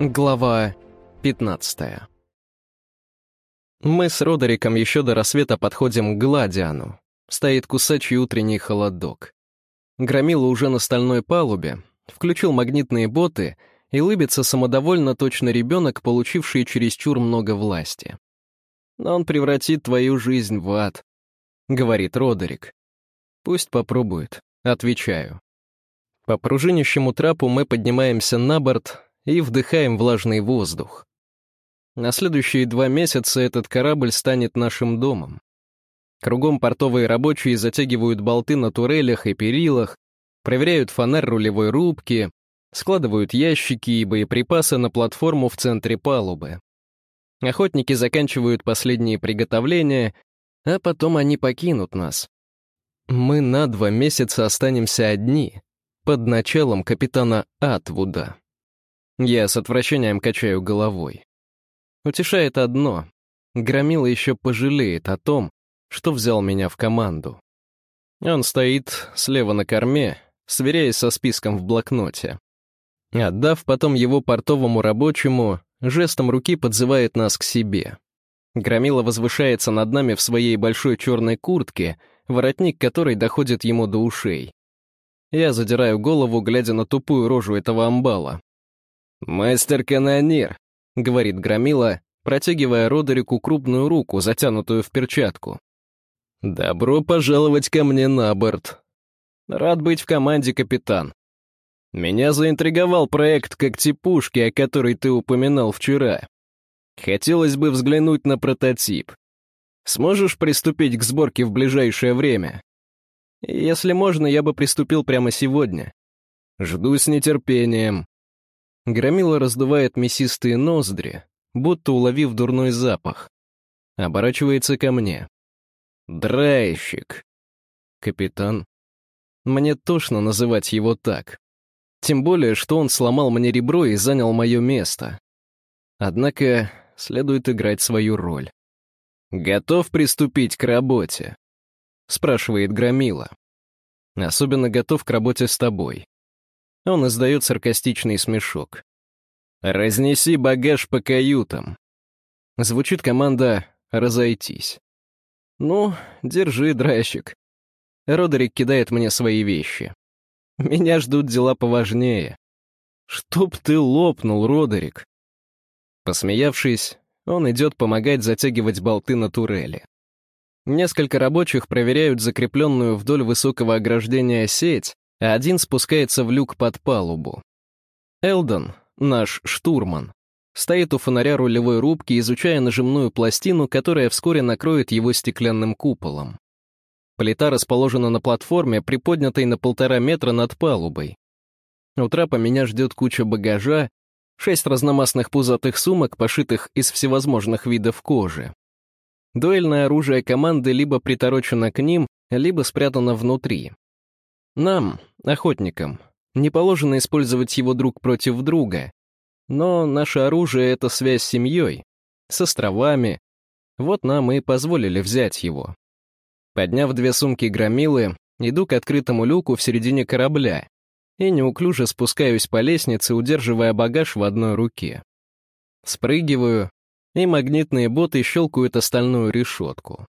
Глава 15 Мы с Родериком еще до рассвета подходим к Гладиану. Стоит кусачий утренний холодок. Громила уже на стальной палубе, включил магнитные боты и лыбится самодовольно точно ребенок, получивший чересчур много власти. «Но он превратит твою жизнь в ад», — говорит Родерик. «Пусть попробует», — отвечаю. По пружинищему трапу мы поднимаемся на борт, и вдыхаем влажный воздух. На следующие два месяца этот корабль станет нашим домом. Кругом портовые рабочие затягивают болты на турелях и перилах, проверяют фонарь рулевой рубки, складывают ящики и боеприпасы на платформу в центре палубы. Охотники заканчивают последние приготовления, а потом они покинут нас. Мы на два месяца останемся одни, под началом капитана Атвуда. Я с отвращением качаю головой. Утешает одно. Громила еще пожалеет о том, что взял меня в команду. Он стоит слева на корме, сверяясь со списком в блокноте. Отдав потом его портовому рабочему, жестом руки подзывает нас к себе. Громила возвышается над нами в своей большой черной куртке, воротник которой доходит ему до ушей. Я задираю голову, глядя на тупую рожу этого амбала. «Мастер-канонир», — говорит Громила, протягивая Родерику крупную руку, затянутую в перчатку. «Добро пожаловать ко мне на борт. Рад быть в команде, капитан. Меня заинтриговал проект «Когтепушки», о которой ты упоминал вчера. Хотелось бы взглянуть на прототип. Сможешь приступить к сборке в ближайшее время? Если можно, я бы приступил прямо сегодня. Жду с нетерпением. Громила раздувает мясистые ноздри, будто уловив дурной запах. Оборачивается ко мне. Драйщик. Капитан. Мне тошно называть его так. Тем более, что он сломал мне ребро и занял мое место. Однако следует играть свою роль. «Готов приступить к работе?» — спрашивает Громила. «Особенно готов к работе с тобой. Он издает саркастичный смешок. «Разнеси багаж по каютам». Звучит команда «разойтись». «Ну, держи, драйщик». Родерик кидает мне свои вещи. Меня ждут дела поважнее. «Чтоб ты лопнул, Родерик!» Посмеявшись, он идет помогать затягивать болты на турели. Несколько рабочих проверяют закрепленную вдоль высокого ограждения сеть, а один спускается в люк под палубу. Элдон, наш штурман, стоит у фонаря рулевой рубки, изучая нажимную пластину, которая вскоре накроет его стеклянным куполом. Плита расположена на платформе, приподнятой на полтора метра над палубой. У трапа меня ждет куча багажа, шесть разномастных пузатых сумок, пошитых из всевозможных видов кожи. Дуэльное оружие команды либо приторочено к ним, либо спрятано внутри. Нам, охотникам, не положено использовать его друг против друга, но наше оружие — это связь с семьей, с островами. Вот нам и позволили взять его. Подняв две сумки громилы, иду к открытому люку в середине корабля и неуклюже спускаюсь по лестнице, удерживая багаж в одной руке. Спрыгиваю, и магнитные боты щелкают остальную решетку.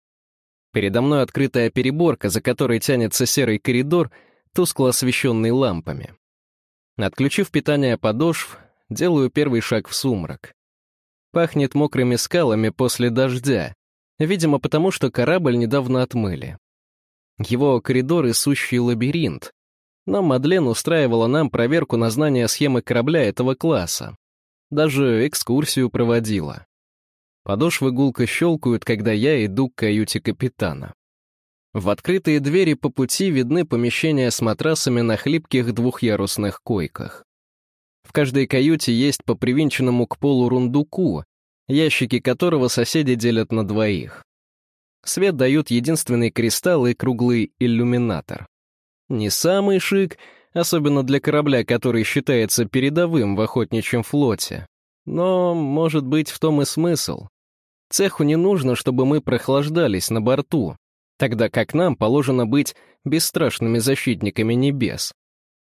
Передо мной открытая переборка, за которой тянется серый коридор — тускло освещенный лампами. Отключив питание подошв, делаю первый шаг в сумрак. Пахнет мокрыми скалами после дождя, видимо, потому что корабль недавно отмыли. Его коридоры — сущий лабиринт, но Мадлен устраивала нам проверку на знание схемы корабля этого класса. Даже экскурсию проводила. Подошвы гулко щелкают, когда я иду к каюте капитана. В открытые двери по пути видны помещения с матрасами на хлипких двухъярусных койках. В каждой каюте есть по привинченному к полу рундуку, ящики которого соседи делят на двоих. Свет дают единственный кристалл и круглый иллюминатор. Не самый шик, особенно для корабля, который считается передовым в охотничьем флоте. Но, может быть, в том и смысл. Цеху не нужно, чтобы мы прохлаждались на борту, тогда как нам положено быть бесстрашными защитниками небес.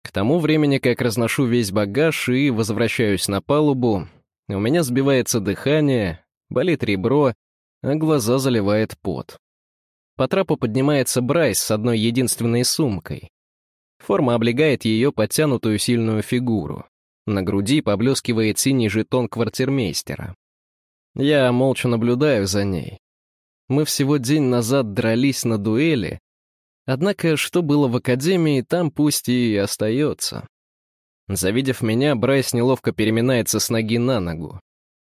К тому времени, как разношу весь багаж и возвращаюсь на палубу, у меня сбивается дыхание, болит ребро, а глаза заливает пот. По трапу поднимается Брайс с одной единственной сумкой. Форма облегает ее подтянутую сильную фигуру. На груди поблескивает синий жетон квартирмейстера. Я молча наблюдаю за ней. Мы всего день назад дрались на дуэли, однако что было в академии, там пусть и остается. Завидев меня, Брайс неловко переминается с ноги на ногу.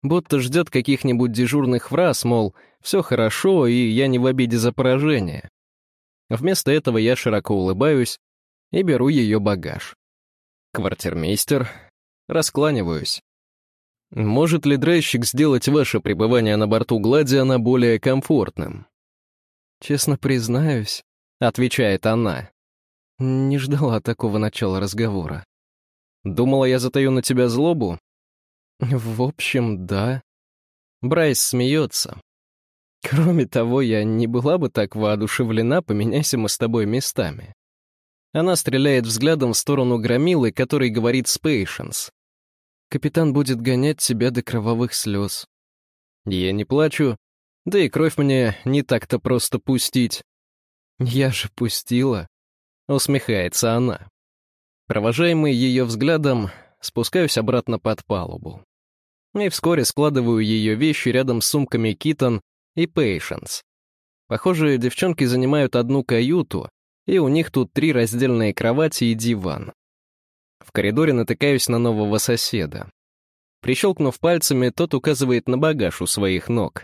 Будто ждет каких-нибудь дежурных фраз, мол, все хорошо, и я не в обиде за поражение. Вместо этого я широко улыбаюсь и беру ее багаж. Квартирмейстер. Раскланиваюсь. Может ли драйщик сделать ваше пребывание на борту Гладиана более комфортным? Честно признаюсь, — отвечает она. Не ждала такого начала разговора. Думала, я затаю на тебя злобу? В общем, да. Брайс смеется. Кроме того, я не была бы так воодушевлена, поменяйся мы с тобой местами. Она стреляет взглядом в сторону громилы, который говорит с Пейшенс. Капитан будет гонять тебя до кровавых слез. Я не плачу, да и кровь мне не так-то просто пустить. Я же пустила. Усмехается она. Провожаемый ее взглядом, спускаюсь обратно под палубу. И вскоре складываю ее вещи рядом с сумками Китон и Пейшенс. Похоже, девчонки занимают одну каюту, и у них тут три раздельные кровати и диван. В коридоре натыкаюсь на нового соседа. Прищелкнув пальцами, тот указывает на багаж у своих ног.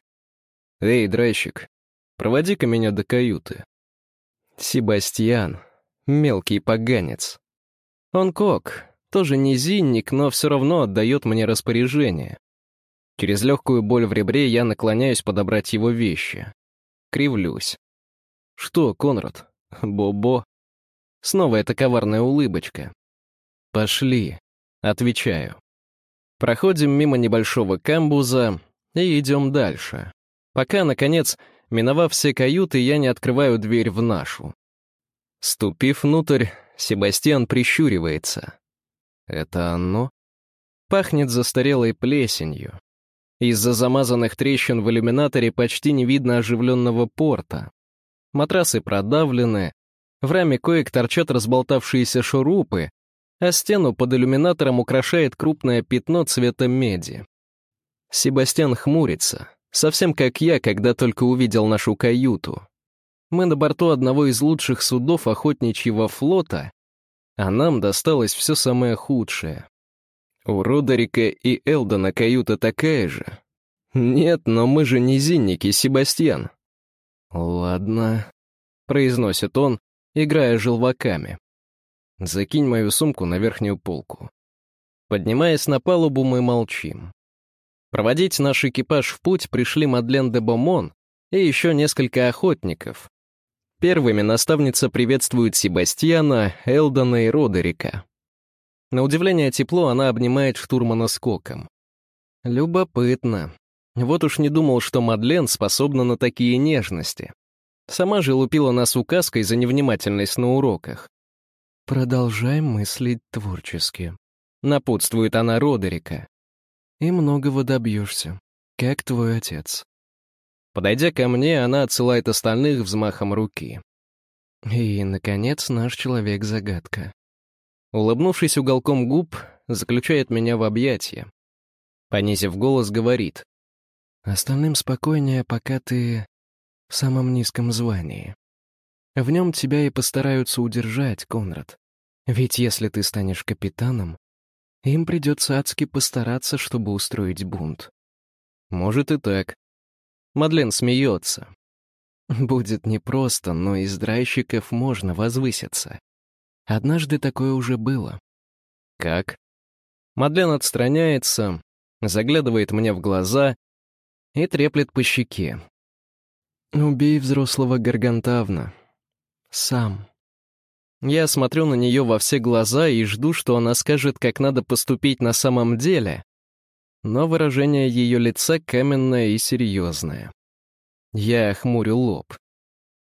«Эй, драйщик, проводи-ка меня до каюты». Себастьян, мелкий поганец. Он кок, тоже низинник, но все равно отдает мне распоряжение. Через легкую боль в ребре я наклоняюсь подобрать его вещи. Кривлюсь. «Что, Конрад? Бо-бо?» Снова эта коварная улыбочка. «Пошли», — отвечаю. Проходим мимо небольшого камбуза и идем дальше. Пока, наконец, миновав все каюты, я не открываю дверь в нашу. Ступив внутрь, Себастьян прищуривается. Это оно? Пахнет застарелой плесенью. Из-за замазанных трещин в иллюминаторе почти не видно оживленного порта. Матрасы продавлены, в раме коек торчат разболтавшиеся шурупы, а стену под иллюминатором украшает крупное пятно цвета меди. Себастьян хмурится, совсем как я, когда только увидел нашу каюту. Мы на борту одного из лучших судов охотничьего флота, а нам досталось все самое худшее. У Родерика и Элдона каюта такая же. Нет, но мы же не зинники, Себастьян. Ладно, произносит он, играя желваками. Закинь мою сумку на верхнюю полку. Поднимаясь на палубу, мы молчим. Проводить наш экипаж в путь пришли Мадлен де Бомон и еще несколько охотников, Первыми наставница приветствует Себастьяна, Элдона и Родерика. На удивление тепло она обнимает штурмана скоком. Любопытно. Вот уж не думал, что Мадлен способна на такие нежности. Сама же лупила нас указкой за невнимательность на уроках. «Продолжай мыслить творчески», — напутствует она Родерика. «И многого добьешься, как твой отец». Подойдя ко мне, она отсылает остальных взмахом руки. И, наконец, наш человек-загадка. Улыбнувшись уголком губ, заключает меня в объятия. Понизив голос, говорит. «Остальным спокойнее, пока ты в самом низком звании. В нем тебя и постараются удержать, Конрад. Ведь если ты станешь капитаном, им придется адски постараться, чтобы устроить бунт. Может и так. Мадлен смеется. Будет непросто, но из драйщиков можно возвыситься. Однажды такое уже было. Как? Мадлен отстраняется, заглядывает мне в глаза и треплет по щеке. «Убей взрослого Гаргантавна. Сам». Я смотрю на нее во все глаза и жду, что она скажет, как надо поступить на самом деле, но выражение ее лица каменное и серьезное. Я хмурю лоб.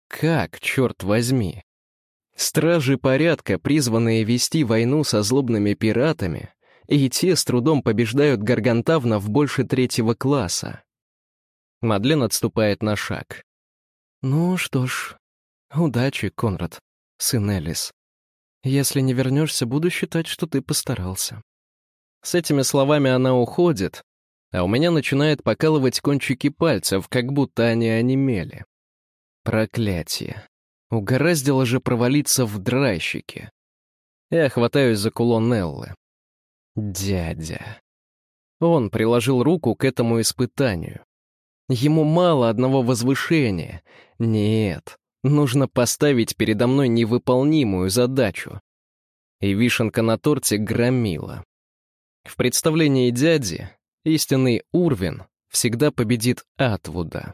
Как, черт возьми? Стражи порядка, призванные вести войну со злобными пиратами, и те с трудом побеждают Гаргантавнов больше третьего класса. Мадлен отступает на шаг. «Ну что ж, удачи, Конрад, сын Элис. Если не вернешься, буду считать, что ты постарался». С этими словами она уходит, а у меня начинает покалывать кончики пальцев, как будто они онемели. Проклятие. Угораздило же провалиться в драйщике. Я хватаюсь за кулон Неллы. Дядя. Он приложил руку к этому испытанию. Ему мало одного возвышения. Нет, нужно поставить передо мной невыполнимую задачу. И вишенка на торте громила. В представлении дяди истинный Урвин всегда победит Атвуда.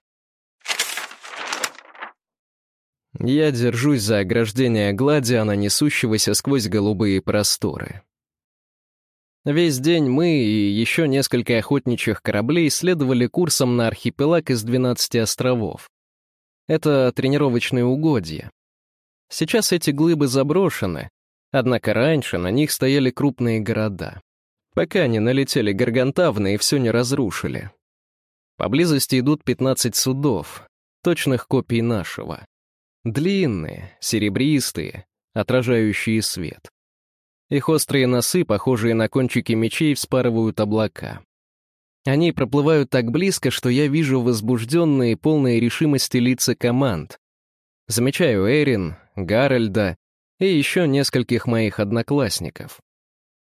Я держусь за ограждение Гладиана, несущегося сквозь голубые просторы. Весь день мы и еще несколько охотничьих кораблей следовали курсом на архипелаг из 12 островов. Это тренировочные угодья. Сейчас эти глыбы заброшены, однако раньше на них стояли крупные города. Пока не налетели гаргантавны и все не разрушили. Поблизости идут 15 судов, точных копий нашего. Длинные, серебристые, отражающие свет. Их острые носы, похожие на кончики мечей, вспарывают облака. Они проплывают так близко, что я вижу возбужденные, полные решимости лица команд. Замечаю Эрин, Гарольда и еще нескольких моих одноклассников.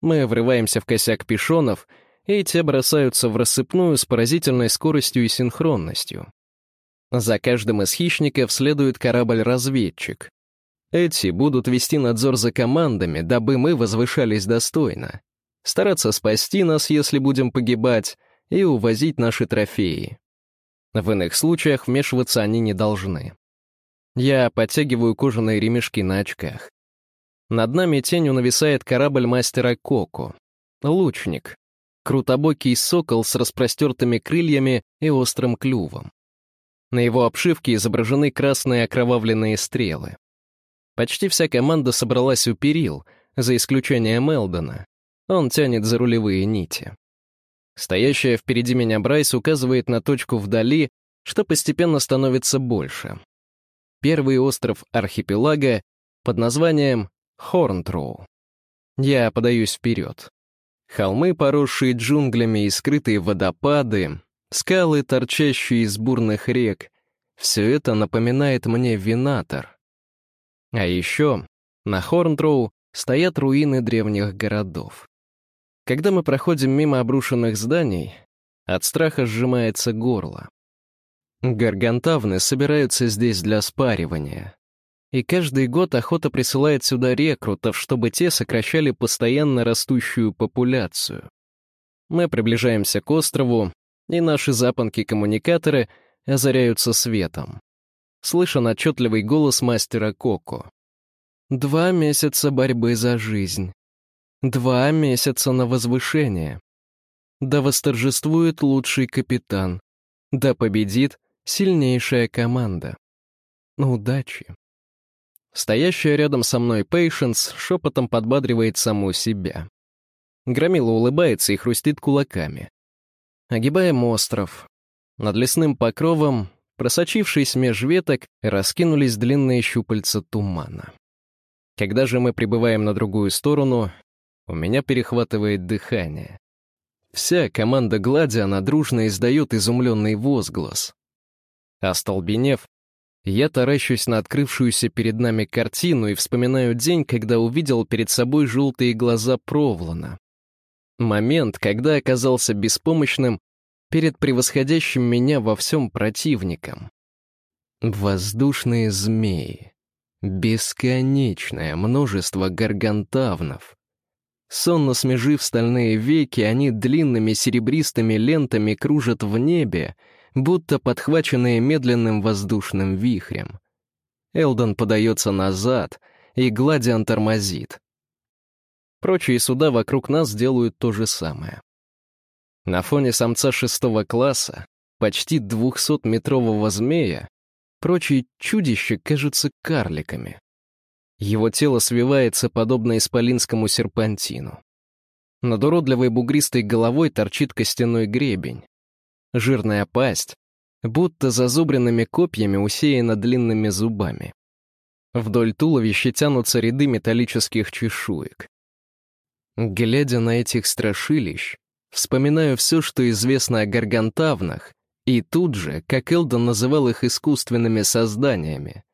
Мы врываемся в косяк пешонов, и те бросаются в рассыпную с поразительной скоростью и синхронностью. За каждым из хищников следует корабль-разведчик. Эти будут вести надзор за командами, дабы мы возвышались достойно. Стараться спасти нас, если будем погибать, и увозить наши трофеи. В иных случаях вмешиваться они не должны. Я подтягиваю кожаные ремешки на очках. Над нами тенью нависает корабль мастера Коко. Лучник. Крутобокий сокол с распростертыми крыльями и острым клювом. На его обшивке изображены красные окровавленные стрелы. Почти вся команда собралась у перил, за исключением Элдона. Он тянет за рулевые нити. Стоящая впереди меня Брайс указывает на точку вдали, что постепенно становится больше. Первый остров архипелага под названием Хорнтроу. Я подаюсь вперед. Холмы, поросшие джунглями и скрытые водопады, скалы, торчащие из бурных рек — все это напоминает мне Винатор — а еще на Хорнтроу стоят руины древних городов. Когда мы проходим мимо обрушенных зданий, от страха сжимается горло. Гаргантавны собираются здесь для спаривания. И каждый год охота присылает сюда рекрутов, чтобы те сокращали постоянно растущую популяцию. Мы приближаемся к острову, и наши запонки-коммуникаторы озаряются светом. Слышен отчетливый голос мастера Коко. Два месяца борьбы за жизнь. Два месяца на возвышение. Да восторжествует лучший капитан. Да победит сильнейшая команда. Удачи. Стоящая рядом со мной Пейшенс шепотом подбадривает саму себя. Громила улыбается и хрустит кулаками. Огибаем остров. Над лесным покровом Просочившись меж веток, раскинулись длинные щупальца тумана. Когда же мы прибываем на другую сторону, у меня перехватывает дыхание. Вся команда Гладиана дружно издает изумленный возглас. Остолбенев, я таращусь на открывшуюся перед нами картину и вспоминаю день, когда увидел перед собой желтые глаза Провлана. Момент, когда оказался беспомощным перед превосходящим меня во всем противником. Воздушные змеи. Бесконечное множество гаргантавнов. Сонно смежив стальные веки, они длинными серебристыми лентами кружат в небе, будто подхваченные медленным воздушным вихрем. Элдон подается назад, и Гладиан тормозит. Прочие суда вокруг нас делают то же самое. На фоне самца шестого класса, почти двухсотметрового змея, прочие чудища кажутся карликами. Его тело свивается, подобно исполинскому серпантину. Над уродливой бугристой головой торчит костяной гребень. Жирная пасть, будто зазубренными копьями усеяна длинными зубами. Вдоль туловища тянутся ряды металлических чешуек. Глядя на этих страшилищ, вспоминаю все, что известно о гаргантавнах, и тут же, как Элдон называл их искусственными созданиями.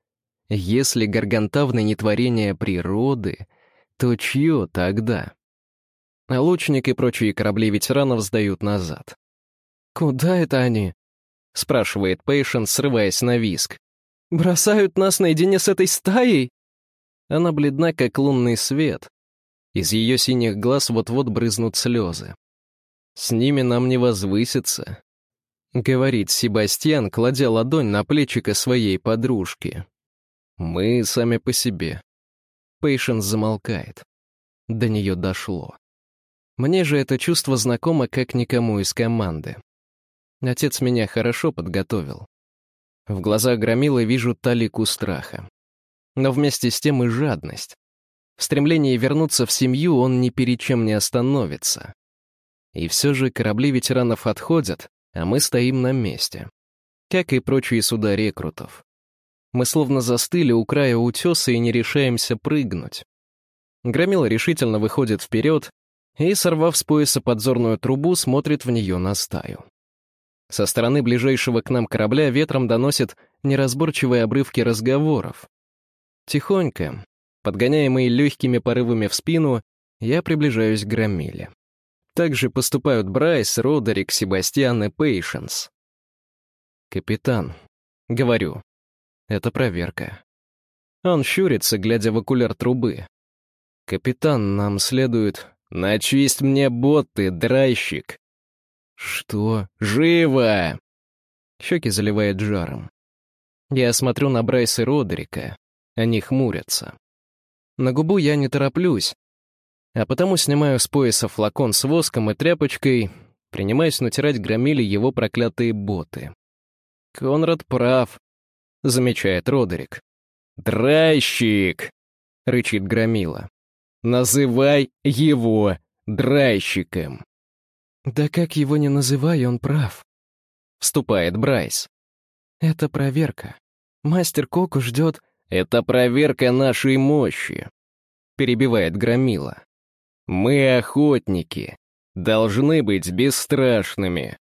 Если гаргантавны не творение природы, то чье тогда? А лучник и прочие корабли ветеранов сдают назад. «Куда это они?» — спрашивает Пейшен, срываясь на виск. «Бросают нас наедине с этой стаей?» Она бледна, как лунный свет. Из ее синих глаз вот-вот брызнут слезы. «С ними нам не возвыситься», — говорит Себастьян, кладя ладонь на плечико своей подружки. «Мы сами по себе». Пейшенс замолкает. До нее дошло. Мне же это чувство знакомо как никому из команды. Отец меня хорошо подготовил. В глазах Громилы вижу талику страха. Но вместе с тем и жадность. В стремлении вернуться в семью он ни перед чем не остановится. И все же корабли ветеранов отходят, а мы стоим на месте. Как и прочие суда рекрутов. Мы словно застыли у края утеса и не решаемся прыгнуть. Громила решительно выходит вперед и, сорвав с пояса подзорную трубу, смотрит в нее на стаю. Со стороны ближайшего к нам корабля ветром доносит неразборчивые обрывки разговоров. Тихонько, подгоняемый легкими порывами в спину, я приближаюсь к громиле. Так же поступают Брайс, Родерик, Себастьян и Пейшенс. «Капитан», — говорю, — «это проверка». Он щурится, глядя в окуляр трубы. «Капитан, нам следует...» «Начисть мне боты, драйщик!» «Что? Живо!» Щеки заливает жаром. Я смотрю на Брайса и Родерика. Они хмурятся. На губу я не тороплюсь, а потому снимаю с пояса флакон с воском и тряпочкой, принимаюсь натирать громили его проклятые боты. «Конрад прав», — замечает Родерик. «Драйщик!» — рычит громила. «Называй его драйщиком!» «Да как его не называй, он прав», — вступает Брайс. «Это проверка. Мастер Коку ждет...» «Это проверка нашей мощи», — перебивает Громила. «Мы охотники, должны быть бесстрашными».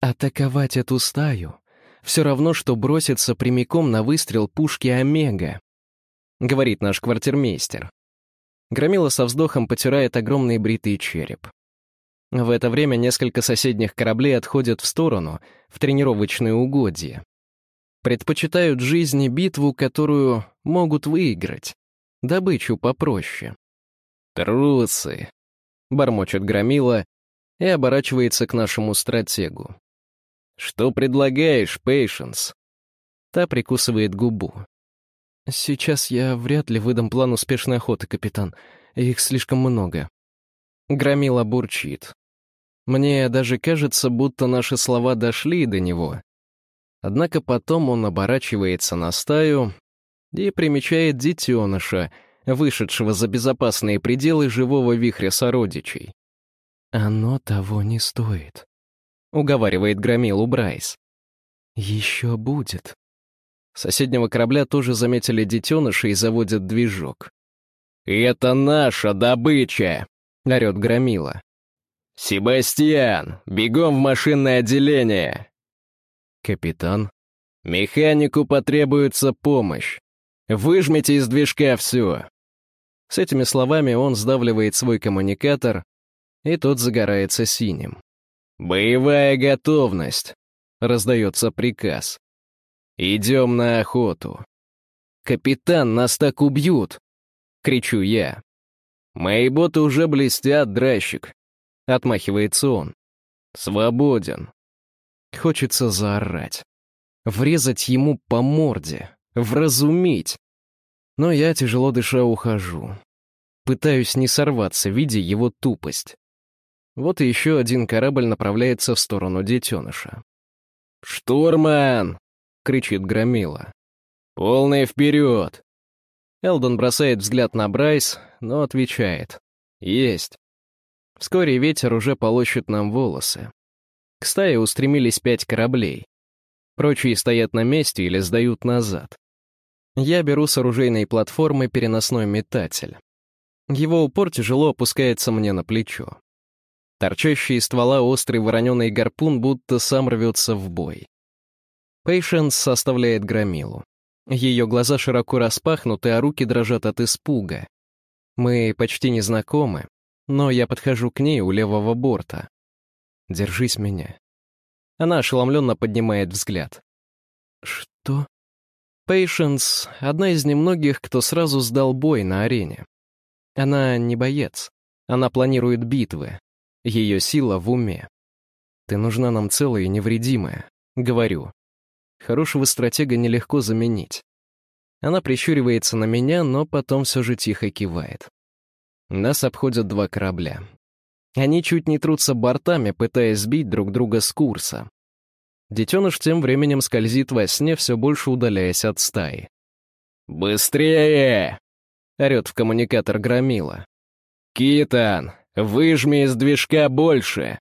«Атаковать эту стаю — все равно, что броситься прямиком на выстрел пушки Омега», — говорит наш квартирмейстер. Громила со вздохом потирает огромный бритый череп. В это время несколько соседних кораблей отходят в сторону, в тренировочные угодья. Предпочитают жизни битву, которую могут выиграть. Добычу попроще. «Трусы!» — бормочет Громила и оборачивается к нашему стратегу. «Что предлагаешь, Пейшенс?» Та прикусывает губу. «Сейчас я вряд ли выдам план успешной охоты, капитан. Их слишком много». Громила бурчит. Мне даже кажется, будто наши слова дошли до него. Однако потом он оборачивается на стаю и примечает детеныша, вышедшего за безопасные пределы живого вихря сородичей. «Оно того не стоит», — уговаривает Громилу Брайс. «Еще будет». Соседнего корабля тоже заметили детеныша и заводят движок. «Это наша добыча!» — орёт Громила. «Себастьян, бегом в машинное отделение!» «Капитан, механику потребуется помощь. Выжмите из движка все!» С этими словами он сдавливает свой коммуникатор, и тот загорается синим. «Боевая готовность!» — раздается приказ. «Идем на охоту!» «Капитан, нас так убьют!» — кричу я. «Мои боты уже блестят, дращик. Отмахивается он. Свободен. Хочется заорать. Врезать ему по морде. Вразумить. Но я, тяжело дыша, ухожу. Пытаюсь не сорваться, видя его тупость. Вот и еще один корабль направляется в сторону детеныша. «Штурман!» — кричит Громила. «Полный вперед!» Элдон бросает взгляд на Брайс, но отвечает. «Есть». Вскоре ветер уже полощет нам волосы. К стае устремились пять кораблей. Прочие стоят на месте или сдают назад. Я беру с оружейной платформы переносной метатель. Его упор тяжело опускается мне на плечо. Торчащий из ствола острый вороненый гарпун будто сам рвется в бой. Пейшенс составляет громилу. Ее глаза широко распахнуты, а руки дрожат от испуга. Мы почти не знакомы, но я подхожу к ней у левого борта. «Держись меня». Она ошеломленно поднимает взгляд. «Что?» Пейшенс — одна из немногих, кто сразу сдал бой на арене. Она не боец. Она планирует битвы. Ее сила в уме. «Ты нужна нам целая и невредимая», — говорю. Хорошего стратега нелегко заменить. Она прищуривается на меня, но потом все же тихо кивает. Нас обходят два корабля. Они чуть не трутся бортами, пытаясь сбить друг друга с курса. Детеныш тем временем скользит во сне, все больше удаляясь от стаи. «Быстрее!» — орет в коммуникатор Громила. «Китан, выжми из движка больше!»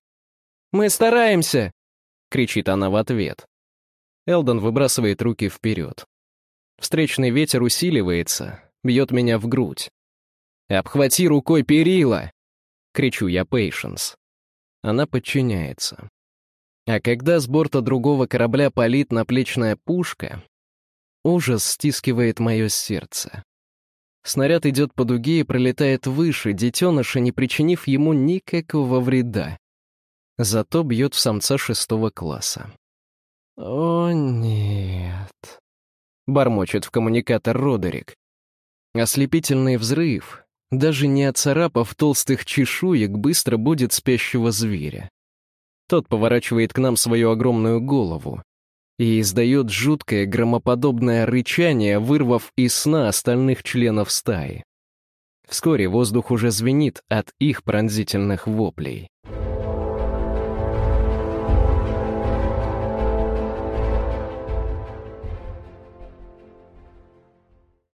«Мы стараемся!» — кричит она в ответ. Элдон выбрасывает руки вперед. Встречный ветер усиливается, бьет меня в грудь. «Обхвати рукой перила!» — кричу я Пейшенс. Она подчиняется. А когда с борта другого корабля палит наплечная пушка, ужас стискивает мое сердце. Снаряд идет по дуге и пролетает выше детеныша, не причинив ему никакого вреда. Зато бьет в самца шестого класса. «О, нет», — бормочет в коммуникатор Родерик. Ослепительный взрыв, даже не оцарапав толстых чешуек, быстро будет спящего зверя. Тот поворачивает к нам свою огромную голову и издает жуткое громоподобное рычание, вырвав из сна остальных членов стаи. Вскоре воздух уже звенит от их пронзительных воплей.